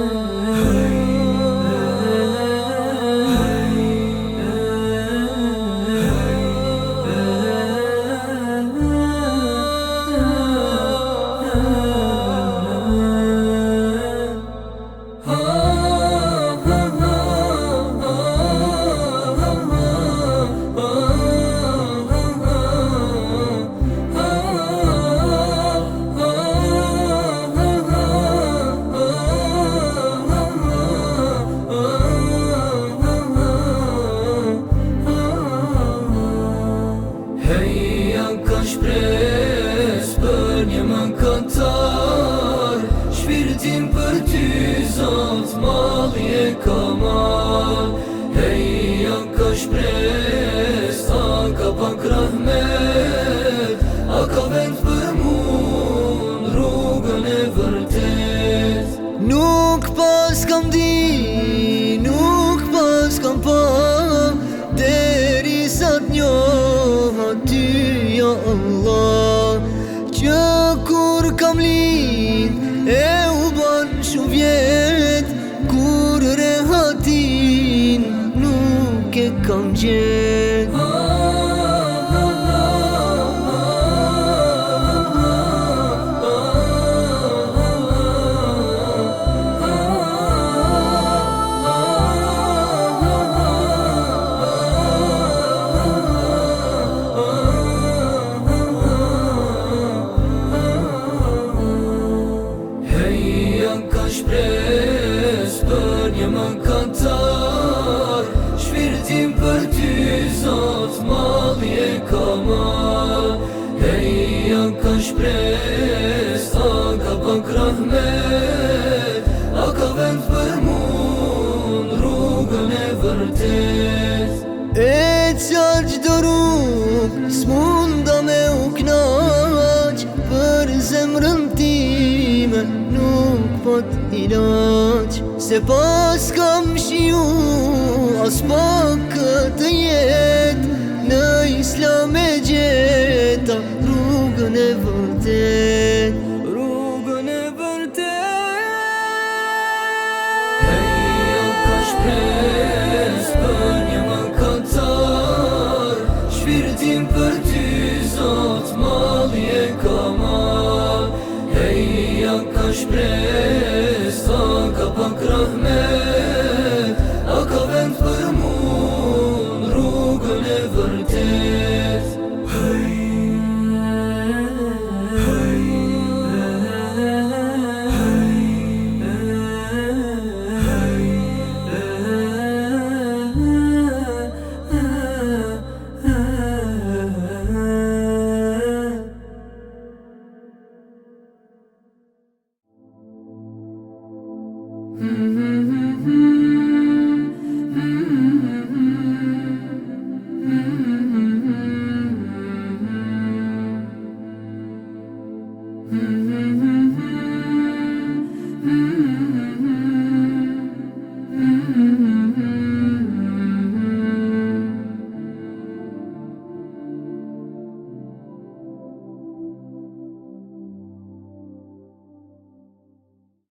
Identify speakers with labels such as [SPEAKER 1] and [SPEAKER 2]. [SPEAKER 1] Oh. Vetim për ty zot mali e kamar Hej jam ka shpres, a ka pan krahmet A ka vend për mund rrugën e vërtet
[SPEAKER 2] Nuk pas kam di, nuk pas kam pa Deri sa t'njoha ty ja Allah Që kur kam lindë acı
[SPEAKER 1] Kaş pres, dön yaman ka ma kër i anë ka në shpres aga pak rahmet a ka vend për mund rrugën e vërtet
[SPEAKER 2] e të që të rrugë s'munda me u knaq për zemrën time nuk po t'in se pas kam shju as pak këtë jet Në islam e gjeta Rrugën e vërte Rrugën e vërte Hej, o ka shpres
[SPEAKER 1] Për një më këtar Shpirtin për ty Zot, mali e ka Hej, jo ka shpres ونفرتت
[SPEAKER 2] Mm-hmm.